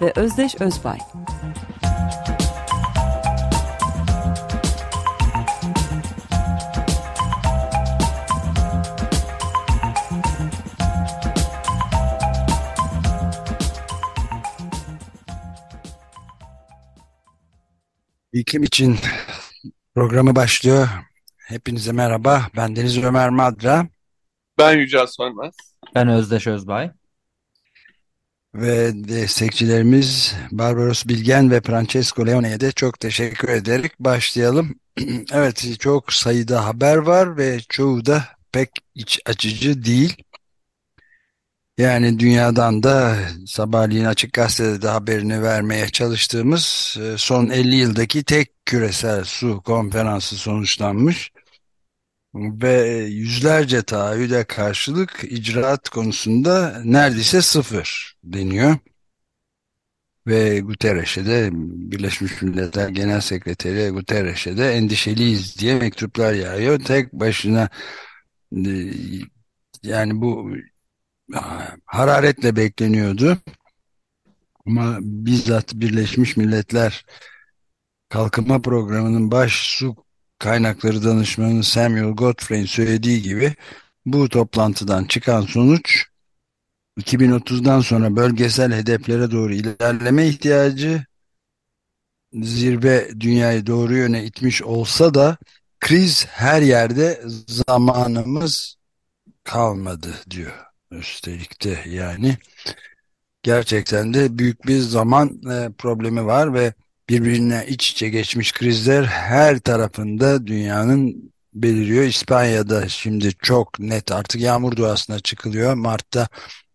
ve Özdeş Özbay. İklim için programı başlıyor. Hepinize merhaba. Ben Deniz Ömer Madra. Ben Yücel Sönmez. Ben Özdeş Özbay. Ve destekçilerimiz Barbaros Bilgen ve Francesco Leone'ye de çok teşekkür ederek başlayalım. evet çok sayıda haber var ve çoğu da pek iç açıcı değil. Yani dünyadan da sabahleyin Açık Gazete'de de haberini vermeye çalıştığımız e, son 50 yıldaki tek küresel su konferansı sonuçlanmış. Ve yüzlerce taahhüde karşılık icraat konusunda neredeyse sıfır deniyor. Ve Guterres'e de Birleşmiş Milletler Genel Sekreteri Guterres'e de endişeliyiz diye mektuplar yağıyor. Tek başına e, yani bu hararetle bekleniyordu. Ama bizzat Birleşmiş Milletler Kalkınma Programı'nın baş su kaynakları danışmanı Samuel Godfrey'in söylediği gibi bu toplantıdan çıkan sonuç 2030'dan sonra bölgesel hedeflere doğru ilerleme ihtiyacı zirve dünyayı doğru yöne itmiş olsa da kriz her yerde zamanımız kalmadı diyor. Üstelik de yani gerçekten de büyük bir zaman e, problemi var ve birbirine iç içe geçmiş krizler her tarafında dünyanın beliriyor. İspanya'da şimdi çok net artık yağmur duasına çıkılıyor. Mart'ta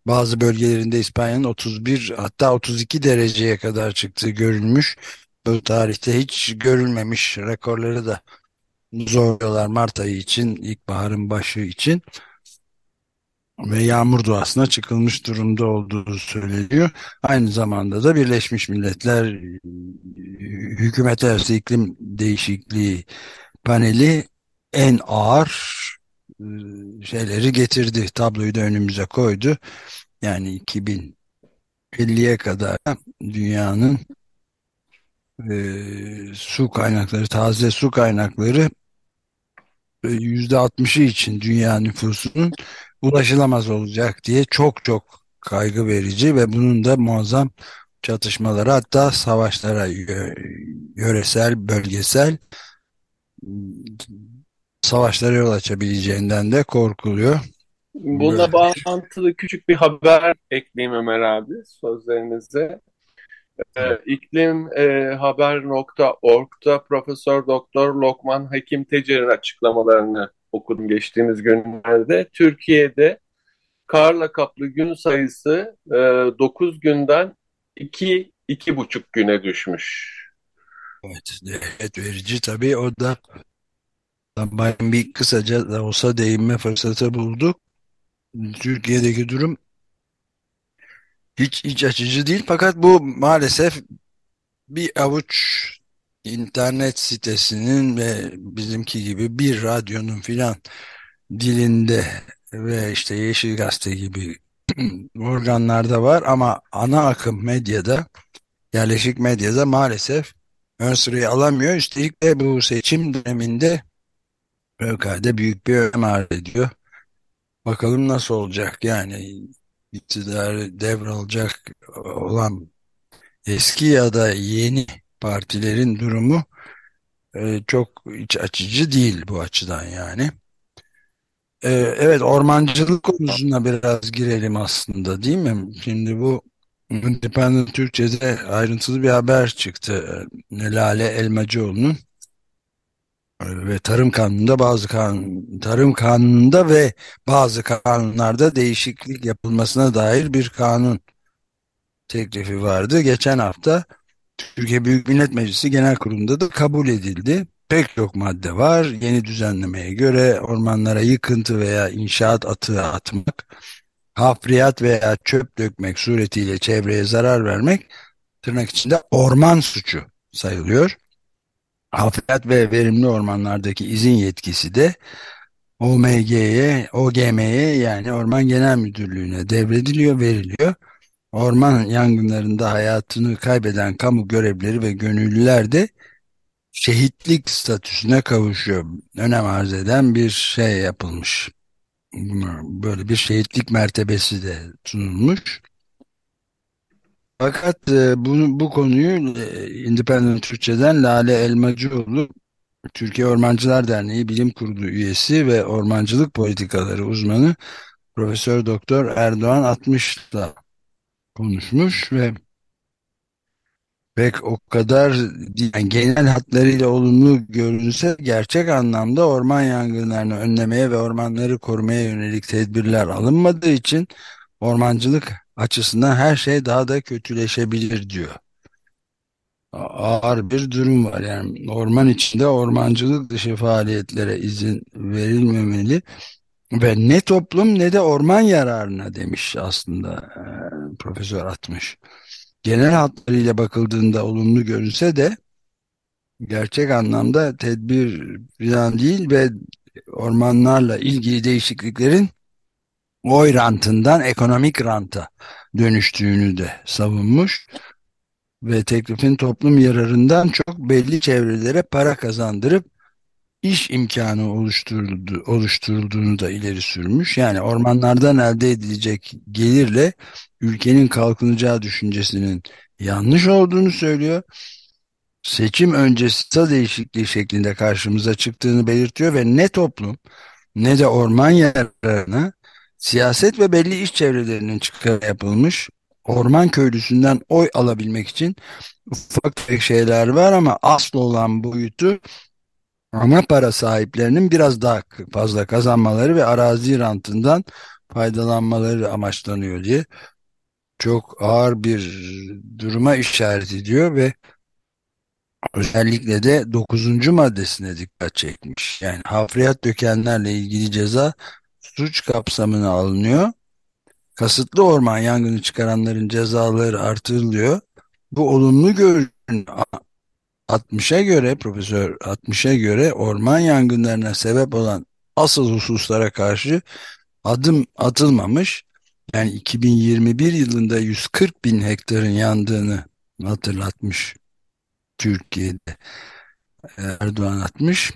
bazı bölgelerinde İspanya'nın 31 hatta 32 dereceye kadar çıktığı görülmüş. Bu tarihte hiç görülmemiş rekorları da zorluyorlar Mart ayı için, ilkbaharın başı için ve yağmur duasına çıkılmış durumda olduğu söyleniyor. Aynı zamanda da Birleşmiş Milletler Hükümet Arası İklim Değişikliği paneli en ağır e, şeyleri getirdi. Tabloyu da önümüze koydu. Yani 2050'ye kadar dünyanın e, su kaynakları, taze su kaynakları %60'ı için dünya nüfusunun ulaşılamaz olacak diye çok çok kaygı verici ve bunun da muazzam çatışmalara hatta savaşlara yöresel, bölgesel savaşlara yol açabileceğinden de korkuluyor. Buna bağlantılı küçük bir haber ekleyeyim Ömer abi sözlerinize. Ee, iklimhaber.org'da e, Profesör Doktor Lokman Hakim Tecer'in açıklamalarını okudum geçtiğimiz günlerde. Türkiye'de karla kaplı gün sayısı e, 9 günden 2 iki, buçuk güne düşmüş. Evet, evet verici tabii o da ben bir kısaca da olsa değinme fırsatı bulduk. Türkiye'deki durum hiç iç açıcı değil fakat bu maalesef bir avuç internet sitesinin ve bizimki gibi bir radyonun filan dilinde ve işte Yeşil Gazete gibi organlarda var ama ana akım medyada yerleşik medyada maalesef ön sırayı alamıyor. Üstelik de bu seçim döneminde fevkalade büyük bir önem arz ediyor. Bakalım nasıl olacak yani iktidarı devralacak olan eski ya da yeni partilerin durumu e, çok iç açıcı değil bu açıdan yani. E, evet ormancılık konusuna biraz girelim aslında değil mi? Şimdi bu Independent Türkçe'de ayrıntılı bir haber çıktı. E, Lale Elmacıoğlu'nun e, ve tarım kanununda bazı kanun, tarım kanununda ve bazı kanunlarda değişiklik yapılmasına dair bir kanun teklifi vardı. Geçen hafta Türkiye Büyük Millet Meclisi Genel Kurulu'nda da kabul edildi. Pek çok madde var. Yeni düzenlemeye göre ormanlara yıkıntı veya inşaat atığı atmak, hafriyat veya çöp dökmek suretiyle çevreye zarar vermek tırnak içinde orman suçu sayılıyor. Hafriyat ve verimli ormanlardaki izin yetkisi de OMG'ye, OGM'ye yani Orman Genel Müdürlüğü'ne devrediliyor, veriliyor. Orman yangınlarında hayatını kaybeden kamu görevlileri ve gönüllüler de şehitlik statüsüne kavuşuyor. Önem arz eden bir şey yapılmış. Böyle bir şehitlik mertebesi de sunulmuş. Fakat e, bu, bu konuyu e, Independent Türkçe'den Lale Elmacıoğlu Türkiye Ormancılar Derneği Bilim Kurulu üyesi ve ormancılık politikaları uzmanı Profesör Doktor Erdoğan 60'la konuşmuş ve pek o kadar yani genel hatlarıyla olumlu görünse gerçek anlamda orman yangınlarını önlemeye ve ormanları korumaya yönelik tedbirler alınmadığı için ormancılık açısından her şey daha da kötüleşebilir diyor. Ağır bir durum var yani orman içinde ormancılık dışı faaliyetlere izin verilmemeli ve ne toplum ne de orman yararına demiş aslında e, Profesör Atmış. Genel hatlarıyla bakıldığında olumlu görünse de gerçek anlamda tedbir falan değil ve ormanlarla ilgili değişikliklerin oy rantından ekonomik ranta dönüştüğünü de savunmuş ve teklifin toplum yararından çok belli çevrelere para kazandırıp iş imkanı oluşturuldu, oluşturulduğunu da ileri sürmüş. Yani ormanlardan elde edilecek gelirle ülkenin kalkınacağı düşüncesinin yanlış olduğunu söylüyor. Seçim öncesi değişikliği şeklinde karşımıza çıktığını belirtiyor ve ne toplum ne de orman yararına siyaset ve belli iş çevrelerinin çıkarı yapılmış orman köylüsünden oy alabilmek için ufak tefek şeyler var ama asıl olan boyutu ana para sahiplerinin biraz daha fazla kazanmaları ve arazi rantından faydalanmaları amaçlanıyor diye çok ağır bir duruma işaret ediyor ve özellikle de 9. maddesine dikkat çekmiş. Yani hafriyat dökenlerle ilgili ceza suç kapsamına alınıyor. Kasıtlı orman yangını çıkaranların cezaları artırılıyor. Bu olumlu görüşün 60'a göre Profesör 60'a göre orman yangınlarına sebep olan asıl hususlara karşı adım atılmamış. Yani 2021 yılında 140 bin hektarın yandığını hatırlatmış Türkiye'de Erdoğan atmış.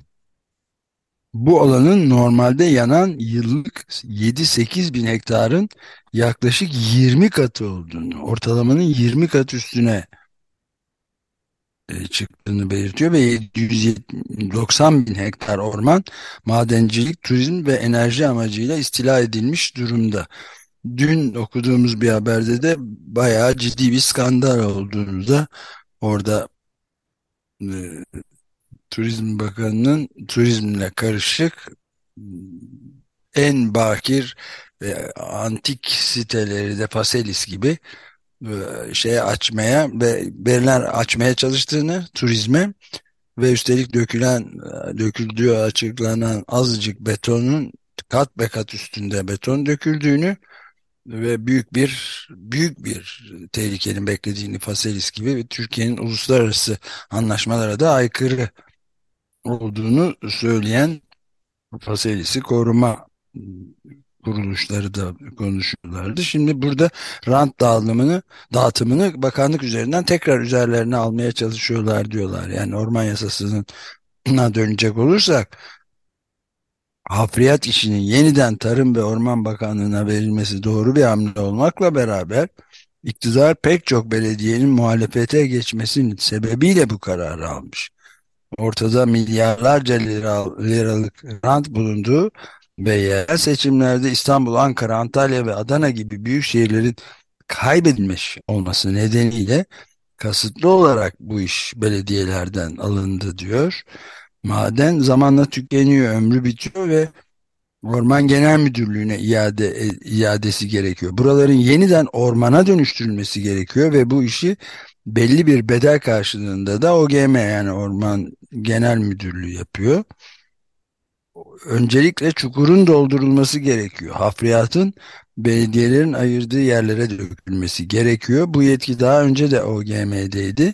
Bu alanın normalde yanan yıllık 7-8 bin hektarın yaklaşık 20 katı olduğunu, ortalamanın 20 kat üstüne çıktığını belirtiyor ve 790 bin hektar orman madencilik, turizm ve enerji amacıyla istila edilmiş durumda. Dün okuduğumuz bir haberde de bayağı ciddi bir skandal olduğunu da orada e, Turizm Bakanı'nın turizmle karışık en bakir ve antik siteleri de Faselis gibi e, şeye açmaya ve veriler açmaya çalıştığını turizme ve üstelik dökülen döküldüğü açıklanan azıcık betonun kat be kat üstünde beton döküldüğünü ve büyük bir büyük bir tehlikenin beklediğini Faselis gibi Türkiye'nin uluslararası anlaşmalara da aykırı olduğunu söyleyen Faselis'i koruma kuruluşları da konuşuyorlardı. Şimdi burada rant dağılımını, dağıtımını bakanlık üzerinden tekrar üzerlerine almaya çalışıyorlar diyorlar. Yani orman yasasının dönecek olursak hafriyat işinin yeniden Tarım ve Orman Bakanlığı'na verilmesi doğru bir hamle olmakla beraber iktidar pek çok belediyenin muhalefete geçmesinin sebebiyle bu kararı almış. Ortada milyarlarca lira, liralık rant bulunduğu ve yerel seçimlerde İstanbul, Ankara, Antalya ve Adana gibi büyük şehirlerin kaybedilmiş olması nedeniyle kasıtlı olarak bu iş belediyelerden alındı diyor. Maden zamanla tükeniyor, ömrü bitiyor ve Orman Genel Müdürlüğü'ne iade iadesi gerekiyor. Buraların yeniden ormana dönüştürülmesi gerekiyor ve bu işi belli bir bedel karşılığında da OGM yani Orman Genel Müdürlüğü yapıyor. Öncelikle çukurun doldurulması gerekiyor. Hafriyatın belediyelerin ayırdığı yerlere dökülmesi gerekiyor. Bu yetki daha önce de OGM'deydi.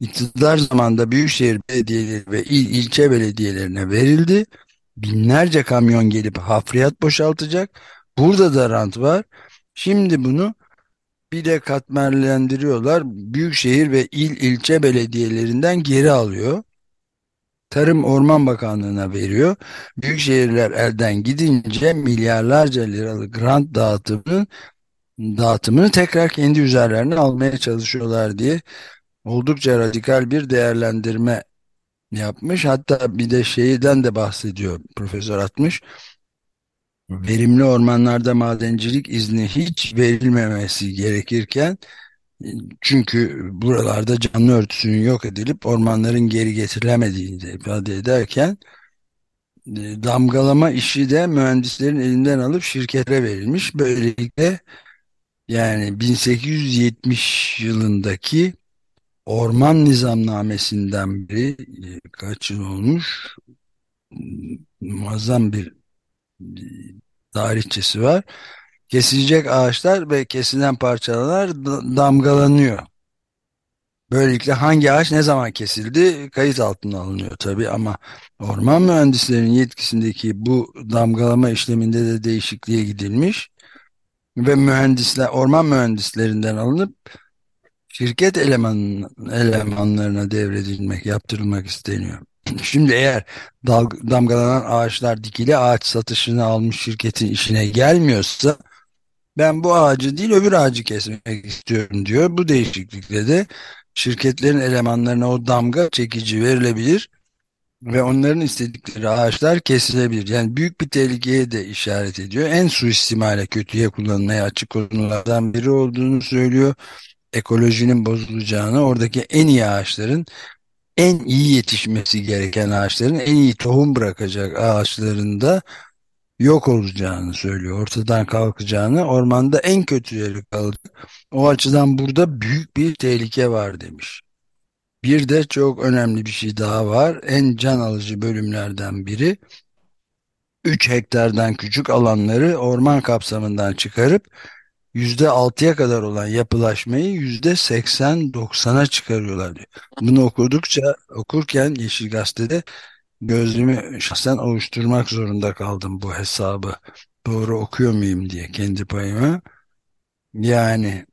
İktidar zamanında büyükşehir belediyeleri ve il ilçe belediyelerine verildi. Binlerce kamyon gelip hafriyat boşaltacak. Burada da rant var. Şimdi bunu bir de katmerlendiriyorlar. Büyükşehir ve il ilçe belediyelerinden geri alıyor. Tarım Orman Bakanlığı'na veriyor. Büyük şehirler elden gidince milyarlarca liralık grant dağıtımını dağıtımını tekrar kendi üzerlerine almaya çalışıyorlar diye oldukça radikal bir değerlendirme yapmış. Hatta bir de şeyden de bahsediyor Profesör Atmış. Verimli ormanlarda madencilik izni hiç verilmemesi gerekirken çünkü buralarda canlı örtüsünün yok edilip ormanların geri getirilemediğini de ifade ederken e, damgalama işi de mühendislerin elinden alıp şirkete verilmiş. Böylelikle yani 1870 yılındaki orman nizamnamesinden beri e, kaç yıl olmuş muazzam bir tarihçesi var. Kesilecek ağaçlar ve kesilen parçalar damgalanıyor. Böylelikle hangi ağaç ne zaman kesildi kayıt altına alınıyor tabii ama orman mühendislerinin yetkisindeki bu damgalama işleminde de değişikliğe gidilmiş ve mühendisler orman mühendislerinden alınıp şirket eleman, elemanlarına devredilmek, yaptırılmak isteniyor. Şimdi eğer damgalanan ağaçlar dikili ağaç satışını almış şirketin işine gelmiyorsa ben bu ağacı değil öbür ağacı kesmek istiyorum diyor. Bu değişiklikle de şirketlerin elemanlarına o damga çekici verilebilir ve onların istedikleri ağaçlar kesilebilir. Yani büyük bir tehlikeye de işaret ediyor. En suistimale kötüye kullanılmaya açık konulardan biri olduğunu söylüyor. Ekolojinin bozulacağını, oradaki en iyi ağaçların en iyi yetişmesi gereken ağaçların en iyi tohum bırakacak ağaçlarında yok olacağını söylüyor. Ortadan kalkacağını, ormanda en kötüleri kalacak. O açıdan burada büyük bir tehlike var demiş. Bir de çok önemli bir şey daha var. En can alıcı bölümlerden biri 3 hektardan küçük alanları orman kapsamından çıkarıp %6'ya kadar olan yapılaşmayı %80-90'a çıkarıyorlar diyor. Bunu okudukça okurken Yeşil Gazete'de gözümü şahsen oluşturmak zorunda kaldım bu hesabı. Doğru okuyor muyum diye kendi payıma. Yani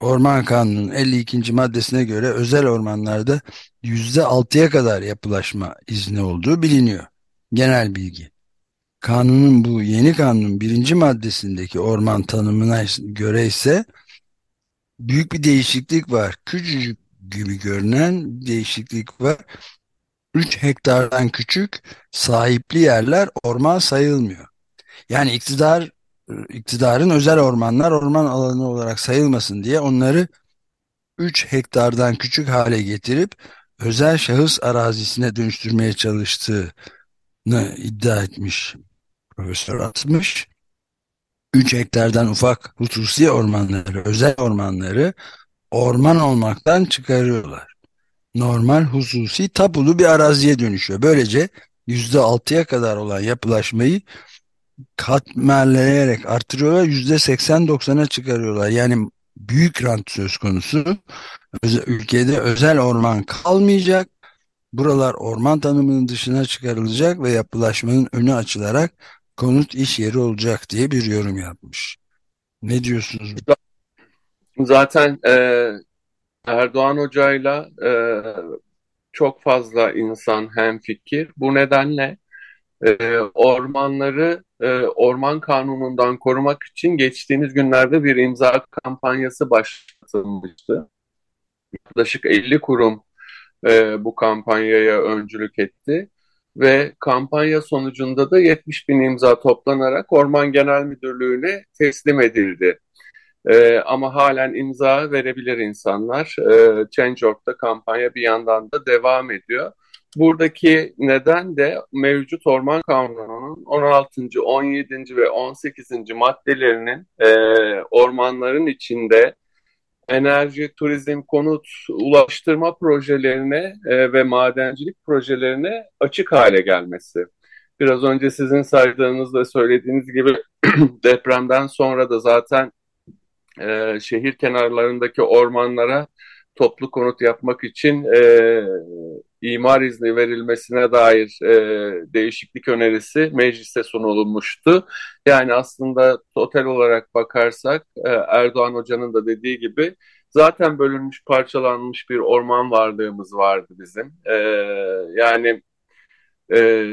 Orman Kanunu'nun 52. maddesine göre özel ormanlarda %6'ya kadar yapılaşma izni olduğu biliniyor. Genel bilgi. Kanunun bu yeni kanunun birinci maddesindeki orman tanımına göre ise büyük bir değişiklik var. Küçücük gibi görünen değişiklik var. 3 hektardan küçük sahipli yerler orman sayılmıyor. Yani iktidar iktidarın özel ormanlar orman alanı olarak sayılmasın diye onları 3 hektardan küçük hale getirip özel şahıs arazisine dönüştürmeye çalıştığını iddia etmiş Profesör atmış. 3 hektardan ufak hususi ormanları, özel ormanları orman olmaktan çıkarıyorlar. Normal hususi tapulu bir araziye dönüşüyor. Böylece %6'ya kadar olan yapılaşmayı katmerleyerek artırıyorlar. %80-90'a çıkarıyorlar. Yani büyük rant söz konusu. Ülkede özel orman kalmayacak. Buralar orman tanımının dışına çıkarılacak ve yapılaşmanın önü açılarak konut iş yeri olacak diye bir yorum yapmış. Ne diyorsunuz? Zaten e, Erdoğan Hoca'yla e, çok fazla insan hem fikir. Bu nedenle e, ormanları e, orman kanunundan korumak için geçtiğimiz günlerde bir imza kampanyası başlatılmıştı. Yaklaşık 50 kurum e, bu kampanyaya öncülük etti ve kampanya sonucunda da 70 bin imza toplanarak Orman Genel Müdürlüğü'ne teslim edildi. Ee, ama halen imza verebilir insanlar. Ee, Change.org'da kampanya bir yandan da devam ediyor. Buradaki neden de mevcut Orman Kanunu'nun 16., 17. ve 18. maddelerinin e, ormanların içinde enerji, turizm, konut, ulaştırma projelerine e, ve madencilik projelerine açık hale gelmesi. Biraz önce sizin saydığınız ve söylediğiniz gibi depremden sonra da zaten e, şehir kenarlarındaki ormanlara toplu konut yapmak için e, imar izni verilmesine dair e, değişiklik önerisi meclise sunulmuştu. Yani aslında total olarak bakarsak e, Erdoğan Hoca'nın da dediği gibi zaten bölünmüş parçalanmış bir orman varlığımız vardı bizim. E, yani e,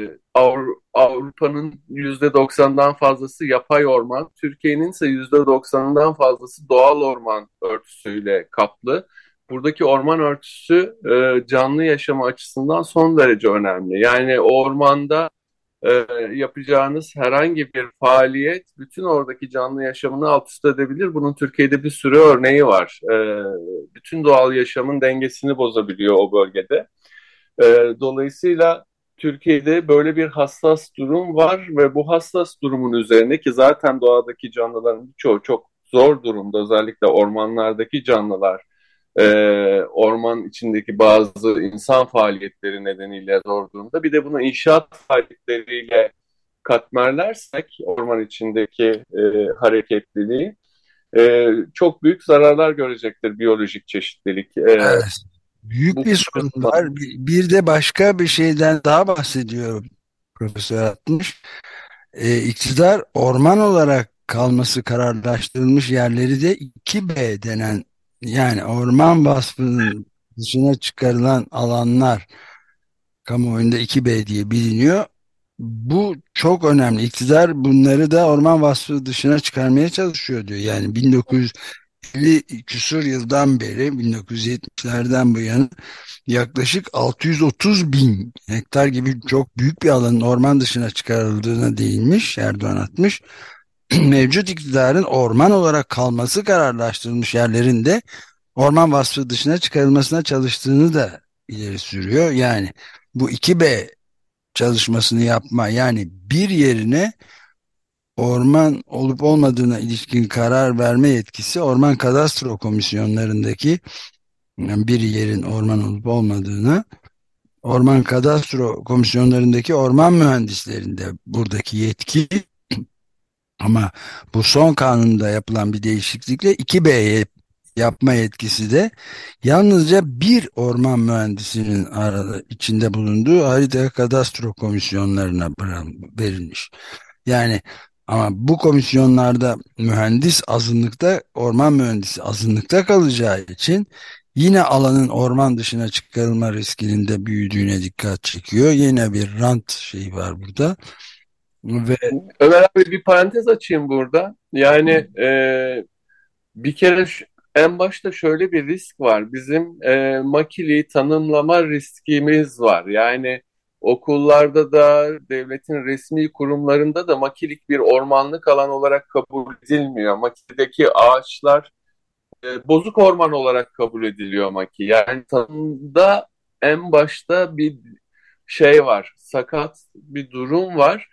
Avrupa'nın %90'dan fazlası yapay orman, Türkiye'nin ise %90'dan fazlası doğal orman örtüsüyle kaplı. Buradaki orman örtüsü e, canlı yaşama açısından son derece önemli. Yani ormanda e, yapacağınız herhangi bir faaliyet bütün oradaki canlı yaşamını alt üst edebilir. Bunun Türkiye'de bir sürü örneği var. E, bütün doğal yaşamın dengesini bozabiliyor o bölgede. E, dolayısıyla Türkiye'de böyle bir hassas durum var ve bu hassas durumun üzerine ki zaten doğadaki canlıların birçoğu çok zor durumda özellikle ormanlardaki canlılar e, orman içindeki bazı insan faaliyetleri nedeniyle zor durumda. Bir de bunu inşaat faaliyetleriyle katmerlersek orman içindeki e, hareketliliği e, çok büyük zararlar görecektir biyolojik çeşitlilik. E, evet. Büyük bir sorun var. Bir de başka bir şeyden daha bahsediyor Profesör Atmış. E, iktidar orman olarak kalması kararlaştırılmış yerleri de 2B denen yani orman vasfının dışına çıkarılan alanlar kamuoyunda 2B diye biliniyor. Bu çok önemli. İktidar bunları da orman vasfı dışına çıkarmaya çalışıyor diyor. Yani 1950 küsur yıldan beri 1970'lerden bu yana yaklaşık 630 bin hektar gibi çok büyük bir alanın orman dışına çıkarıldığına değinmiş Erdoğan atmış. Mevcut iktidarın orman olarak kalması kararlaştırılmış yerlerinde orman vasfı dışına çıkarılmasına çalıştığını da ileri sürüyor. Yani bu 2B çalışmasını yapma yani bir yerine orman olup olmadığına ilişkin karar verme yetkisi orman kadastro komisyonlarındaki yani bir yerin orman olup olmadığını orman kadastro komisyonlarındaki orman mühendislerinde buradaki yetki ama bu son kanunda yapılan bir değişiklikle 2B'ye yapma yetkisi de yalnızca bir orman mühendisinin arada, içinde bulunduğu harita kadastro komisyonlarına verilmiş. Yani ama bu komisyonlarda mühendis azınlıkta, orman mühendisi azınlıkta kalacağı için yine alanın orman dışına çıkarılma riskinin de büyüdüğüne dikkat çekiyor. Yine bir rant şeyi var burada. Ve... Ömer abi bir parantez açayım burada. Yani e, bir kere en başta şöyle bir risk var. Bizim e, makili tanımlama riskimiz var. Yani okullarda da devletin resmi kurumlarında da makilik bir ormanlık alan olarak kabul edilmiyor. Makideki ağaçlar e, bozuk orman olarak kabul ediliyor maki. Yani tanımda en başta bir şey var, sakat bir durum var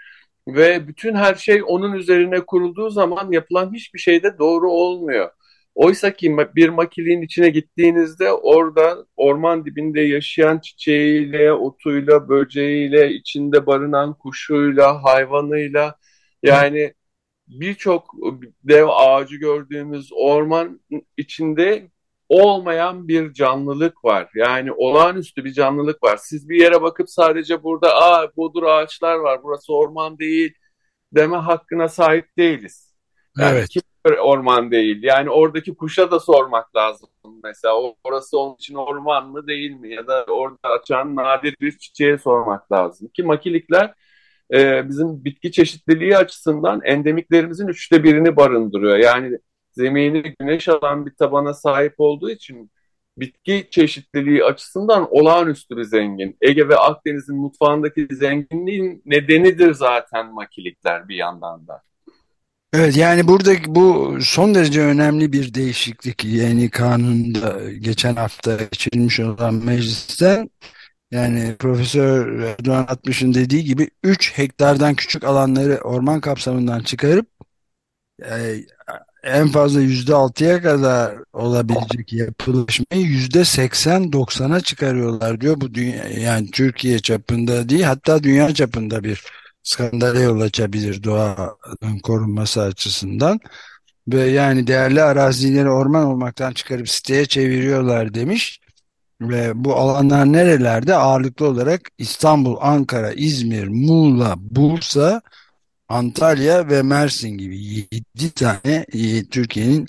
ve bütün her şey onun üzerine kurulduğu zaman yapılan hiçbir şey de doğru olmuyor. Oysa ki bir makiliğin içine gittiğinizde orada orman dibinde yaşayan çiçeğiyle, otuyla, böceğiyle, içinde barınan kuşuyla, hayvanıyla yani birçok dev ağacı gördüğümüz orman içinde olmayan bir canlılık var. Yani olağanüstü bir canlılık var. Siz bir yere bakıp sadece burada aa bodur ağaçlar var burası orman değil deme hakkına sahip değiliz. Yani evet. kim orman değil. Yani oradaki kuşa da sormak lazım mesela. Orası onun için orman mı değil mi? Ya da orada açan nadir bir çiçeğe sormak lazım. Ki makilikler e, bizim bitki çeşitliliği açısından endemiklerimizin üçte birini barındırıyor. Yani zemini güneş alan bir tabana sahip olduğu için bitki çeşitliliği açısından olağanüstü bir zengin. Ege ve Akdeniz'in mutfağındaki zenginliğin nedenidir zaten makilikler bir yandan da. Evet yani burada bu son derece önemli bir değişiklik yeni kanunda geçen hafta geçirilmiş olan mecliste yani Profesör Erdoğan Atmış'ın dediği gibi 3 hektardan küçük alanları orman kapsamından çıkarıp e, en fazla yüzde altıya kadar olabilecek yapılaşmayı yüzde seksen doksana çıkarıyorlar diyor. Bu dünya, yani Türkiye çapında değil hatta dünya çapında bir skandale yol açabilir doğanın korunması açısından. Ve yani değerli arazileri orman olmaktan çıkarıp siteye çeviriyorlar demiş. Ve bu alanlar nerelerde? Ağırlıklı olarak İstanbul, Ankara, İzmir, Muğla, Bursa, Antalya ve Mersin gibi 7 tane e, Türkiye'nin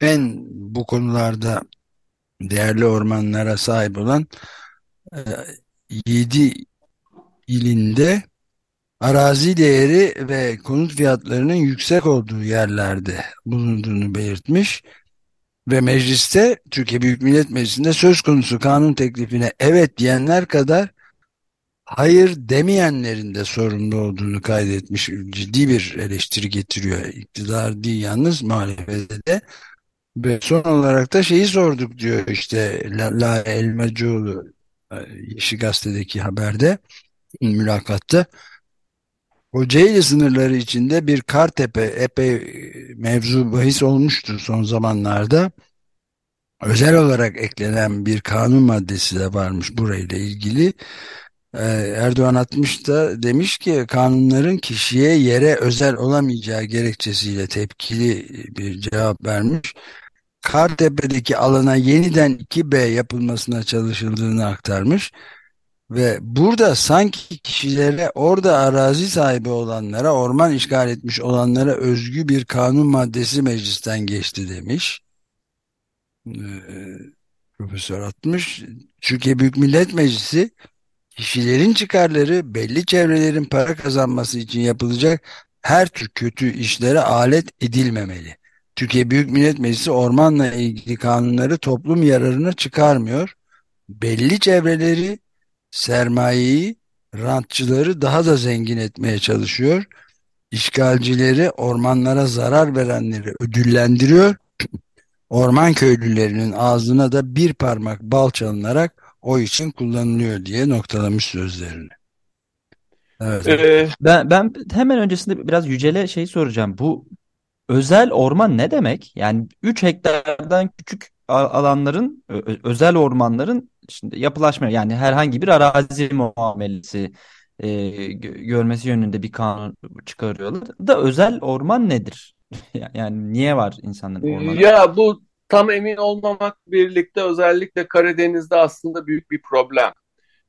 en bu konularda değerli ormanlara sahip olan 7 e, ilinde arazi değeri ve konut fiyatlarının yüksek olduğu yerlerde bulunduğunu belirtmiş ve mecliste Türkiye Büyük Millet Meclisi'nde söz konusu kanun teklifine evet diyenler kadar hayır demeyenlerin de sorumlu olduğunu kaydetmiş ciddi bir eleştiri getiriyor. İktidar değil yalnız muhalefete de. Ve son olarak da şeyi sorduk diyor işte La, La Elmacıoğlu e, Yeşil Gazete'deki haberde mülakatta Kocaeli sınırları içinde bir Kartepe epey mevzu bahis olmuştur son zamanlarda. Özel olarak eklenen bir kanun maddesi de varmış burayla ilgili. Ee, Erdoğan atmış da demiş ki kanunların kişiye yere özel olamayacağı gerekçesiyle tepkili bir cevap vermiş. Kartepe'deki alana yeniden 2B yapılmasına çalışıldığını aktarmış. Ve burada sanki kişilere orada arazi sahibi olanlara, orman işgal etmiş olanlara özgü bir kanun maddesi meclisten geçti demiş. Ee, Profesör atmış. Türkiye Büyük Millet Meclisi kişilerin çıkarları belli çevrelerin para kazanması için yapılacak her tür kötü işlere alet edilmemeli. Türkiye Büyük Millet Meclisi ormanla ilgili kanunları toplum yararına çıkarmıyor. Belli çevreleri, sermayeyi, rantçıları daha da zengin etmeye çalışıyor. İşgalcileri, ormanlara zarar verenleri ödüllendiriyor. Orman köylülerinin ağzına da bir parmak bal çalınarak o için kullanılıyor diye noktalamış sözlerini. Evet. Ee, ben ben hemen öncesinde biraz Yücel'e şey soracağım. Bu özel orman ne demek? Yani 3 hektardan küçük alanların özel ormanların şimdi yapılaşma yani herhangi bir arazi muamelesi e, görmesi yönünde bir kanun çıkarıyorlar. Da özel orman nedir? yani niye var insanların ormanı? Ya bu tam emin olmamak birlikte özellikle Karadeniz'de aslında büyük bir problem.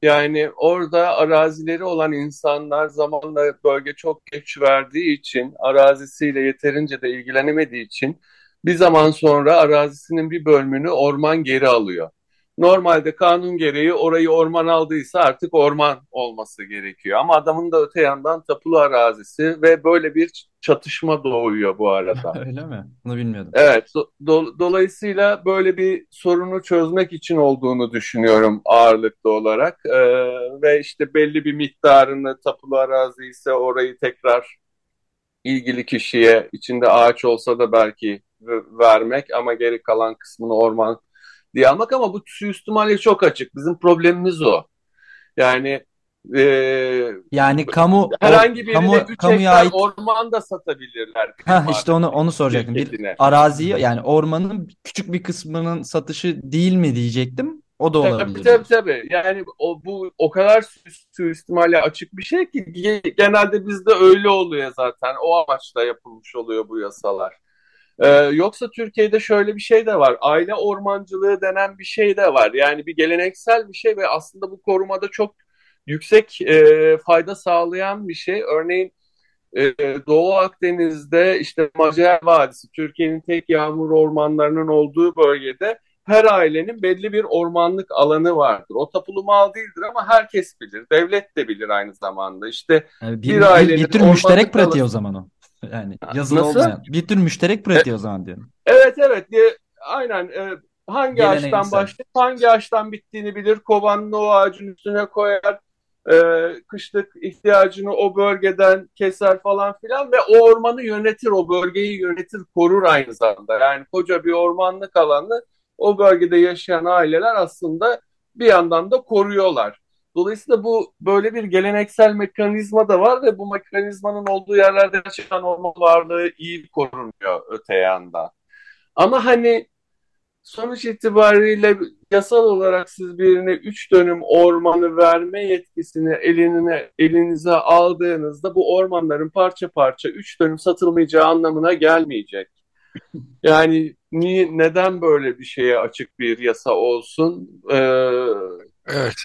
Yani orada arazileri olan insanlar zamanla bölge çok geç verdiği için, arazisiyle yeterince de ilgilenemediği için bir zaman sonra arazisinin bir bölümünü orman geri alıyor. Normalde kanun gereği orayı orman aldıysa artık orman olması gerekiyor. Ama adamın da öte yandan tapulu arazisi ve böyle bir çatışma doğuyor bu arada. Öyle mi? Bunu bilmiyordum. Evet. Do dolayısıyla böyle bir sorunu çözmek için olduğunu düşünüyorum ağırlıklı olarak. Ee, ve işte belli bir miktarını tapulu arazi ise orayı tekrar ilgili kişiye içinde ağaç olsa da belki vermek ama geri kalan kısmını orman diye almak ama bu suistimalle çok açık. Bizim problemimiz o. Yani e, yani kamu herhangi birine kamu, 3 kamuya ait orman da satabilirler. Ha işte onu onu soracaktım. Bir araziyi yani ormanın küçük bir kısmının satışı değil mi diyecektim. O da olabilir. Tabii tabii tabii. Yani o, bu o kadar su, suistimale açık bir şey ki genelde bizde öyle oluyor zaten. O amaçla yapılmış oluyor bu yasalar. Ee, yoksa Türkiye'de şöyle bir şey de var. Aile ormancılığı denen bir şey de var. Yani bir geleneksel bir şey ve aslında bu korumada çok yüksek e, fayda sağlayan bir şey. Örneğin e, Doğu Akdeniz'de işte Macer Vadisi, Türkiye'nin tek yağmur ormanlarının olduğu bölgede her ailenin belli bir ormanlık alanı vardır. O tapulu mal değildir ama herkes bilir. Devlet de bilir aynı zamanda. İşte yani bir, bir ailenin bir tür müşterek pratiği o zaman o. Yani yazılı Nasıl? olmayan. Bir tür müşterek pratiği e, o zaman diyorum. Evet evet. Aynen. E, hangi Geleneksel. ağaçtan başlayıp hangi ağaçtan bittiğini bilir. Kovanını o ağacın üstüne koyar. E, kışlık ihtiyacını o bölgeden keser falan filan ve o ormanı yönetir. O bölgeyi yönetir, korur aynı zamanda. Yani koca bir ormanlık alanı o bölgede yaşayan aileler aslında bir yandan da koruyorlar. Dolayısıyla bu böyle bir geleneksel mekanizma da var ve bu mekanizmanın olduğu yerlerde gerçekten orman varlığı iyi korunuyor öte yanda. Ama hani sonuç itibariyle yasal olarak siz birine üç dönüm ormanı verme yetkisini eline, elinize aldığınızda bu ormanların parça parça üç dönüm satılmayacağı anlamına gelmeyecek. Yani niye, neden böyle bir şeye açık bir yasa olsun? Ee, evet.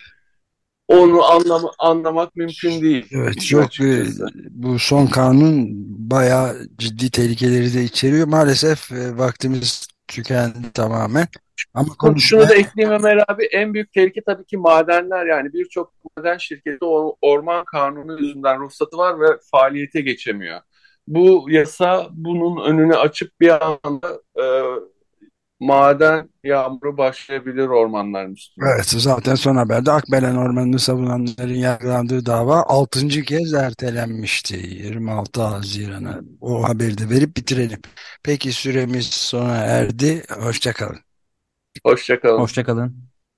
Onu anlam anlamak mümkün değil. Evet çok e, bu son kanun bayağı ciddi tehlikeleri de içeriyor. Maalesef e, vaktimiz tükendi tamamen. Ama konuşmaya... Şunu da ekleyeyim Ömer abi. En büyük tehlike tabii ki madenler. Yani birçok maden şirketi orman kanunu yüzünden ruhsatı var ve faaliyete geçemiyor. Bu yasa bunun önünü açıp bir anda e, maden yağmuru başlayabilir ormanların üstüne. Evet zaten son haberde Akbelen Ormanı'nı savunanların yargılandığı dava 6. kez ertelenmişti 26 Haziran'a. O haberi de verip bitirelim. Peki süremiz sona erdi. Hoşçakalın. Hoşçakalın. Hoşçakalın.